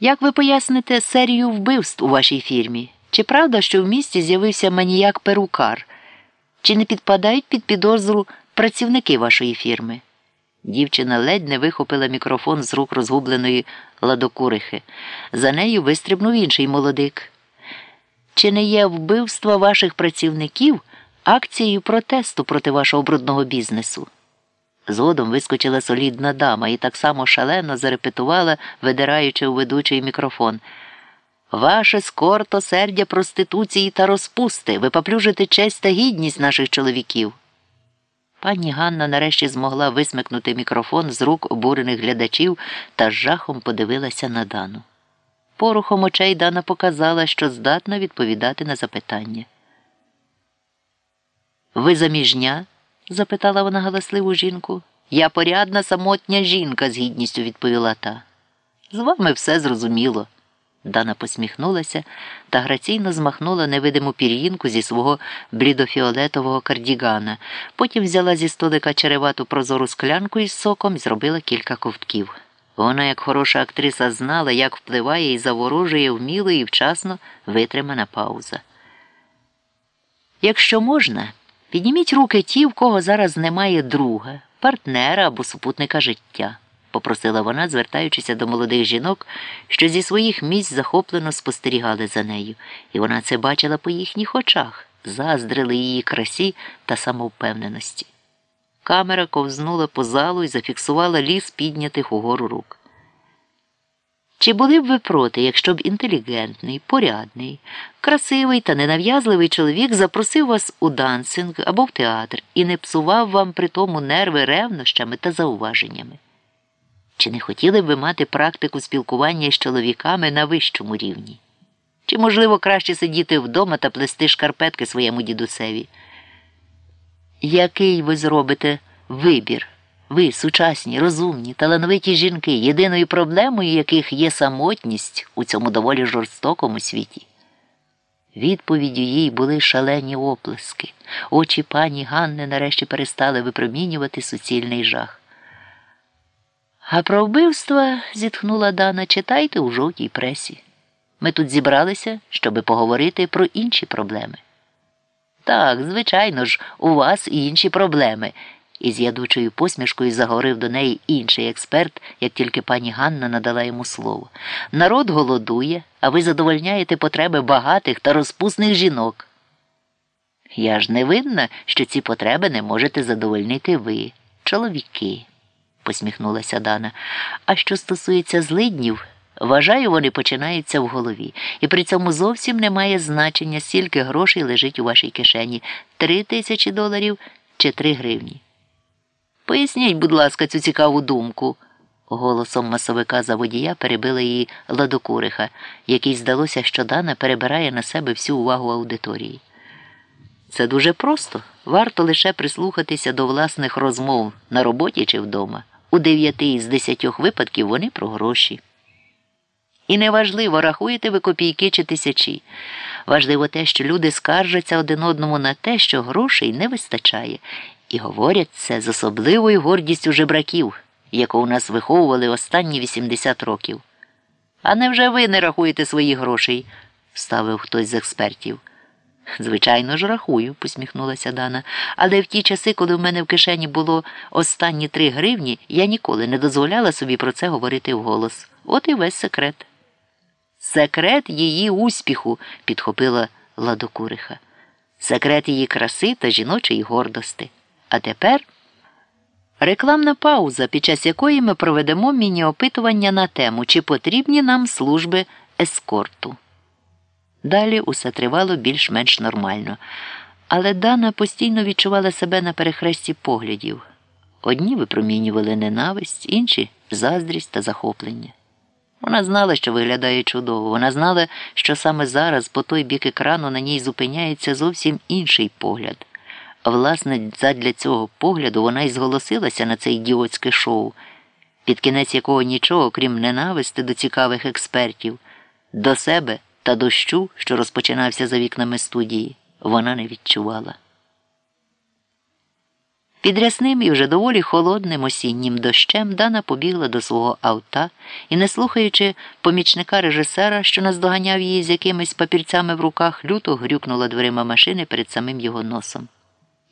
Як ви поясните серію вбивств у вашій фірмі? Чи правда, що в місті з'явився маніяк перукар? Чи не підпадають під підозру працівники вашої фірми? Дівчина ледь не вихопила мікрофон з рук розгубленої ладокурихи. За нею вистрибнув інший молодик. Чи не є вбивство ваших працівників акцією протесту проти вашого брудного бізнесу? Згодом вискочила солідна дама і так само шалено зарепетувала, видираючи у ведучий мікрофон. Ваше скорто сердя проституції та розпусти, ви поплюжите честь та гідність наших чоловіків. Пані Ганна нарешті змогла висмикнути мікрофон з рук обурених глядачів та з жахом подивилася на Дану. Порухом очей Дана показала, що здатна відповідати на запитання. Ви заміжня? Запитала вона галасливу жінку. Я порядна самотня жінка, з гідністю відповіла та. З вами все зрозуміло. Дана посміхнулася та граційно змахнула невидиму пір'їнку зі свого блідофіолетового кардігана. Потім взяла зі столика черевату прозору склянку із соком і зробила кілька ковтків. Вона, як хороша актриса, знала, як впливає і заворожує вміло і вчасно витримана пауза. Якщо можна, підніміть руки ті, в кого зараз немає друга, партнера або супутника життя попросила вона, звертаючися до молодих жінок, що зі своїх місць захоплено спостерігали за нею, і вона це бачила по їхніх очах, заздрили її красі та самовпевненості. Камера ковзнула по залу і зафіксувала ліс піднятих угору рук. Чи були б ви проти, якщо б інтелігентний, порядний, красивий та ненав'язливий чоловік запросив вас у дансинг або в театр і не псував вам при тому нерви ревнощами та зауваженнями? Чи не хотіли б ви мати практику спілкування з чоловіками на вищому рівні? Чи, можливо, краще сидіти вдома та плести шкарпетки своєму дідусеві? Який ви зробите вибір? Ви, сучасні, розумні, талановиті жінки, єдиною проблемою яких є самотність у цьому доволі жорстокому світі? Відповіддю їй були шалені оплески. Очі пані Ганни нарешті перестали випромінювати суцільний жах. А про вбивства, зітхнула Дана, читайте у жовтій пресі. Ми тут зібралися, щоби поговорити про інші проблеми. Так, звичайно ж, у вас і інші проблеми, із ядучою посмішкою заговорив до неї інший експерт, як тільки пані Ганна надала йому слово. Народ голодує, а ви задовольняєте потреби багатих та розпусних жінок. Я ж не винна, що ці потреби не можете задовольнити ви, чоловіки посміхнулася Дана. А що стосується злиднів, вважаю, вони починаються в голові, і при цьому зовсім немає значення, скільки грошей лежить у вашій кишені три тисячі доларів чи три гривні. Поясніть, будь ласка, цю цікаву думку. Голосом масовика за водія перебила її ладокуриха, який здалося, що Дана перебирає на себе всю увагу аудиторії. Це дуже просто. Варто лише прислухатися до власних розмов на роботі чи вдома. У дев'яти із десятьох випадків вони про гроші. І неважливо, рахуєте ви копійки чи тисячі. Важливо те, що люди скаржаться один одному на те, що грошей не вистачає, і говорять це з особливою гордістю жебраків, яку у нас виховували останні 80 років. А невже ви не рахуєте своїх грошей? вставив хтось з експертів. Звичайно ж, рахую, посміхнулася Дана. Але в ті часи, коли в мене в кишені було останні три гривні, я ніколи не дозволяла собі про це говорити вголос. От і весь секрет. Секрет її успіху, підхопила Ладокуриха. Секрет її краси та жіночої гордости. А тепер рекламна пауза, під час якої ми проведемо міні-опитування на тему, чи потрібні нам служби ескорту. Далі усе тривало більш-менш нормально, але Дана постійно відчувала себе на перехресті поглядів. Одні випромінювали ненависть, інші заздрість та захоплення. Вона знала, що виглядає чудово. Вона знала, що саме зараз, по той бік екрану, на ній зупиняється зовсім інший погляд. Власне, задля цього погляду вона й зголосилася на це ідіотське шоу, під кінець якого нічого, крім ненависти до цікавих експертів, до себе та дощу, що розпочинався за вікнами студії, вона не відчувала. Під рясним і вже доволі холодним осіннім дощем Дана побігла до свого авта і, не слухаючи помічника режисера, що наздоганяв її з якимись папірцями в руках, люто грюкнула дверима машини перед самим його носом.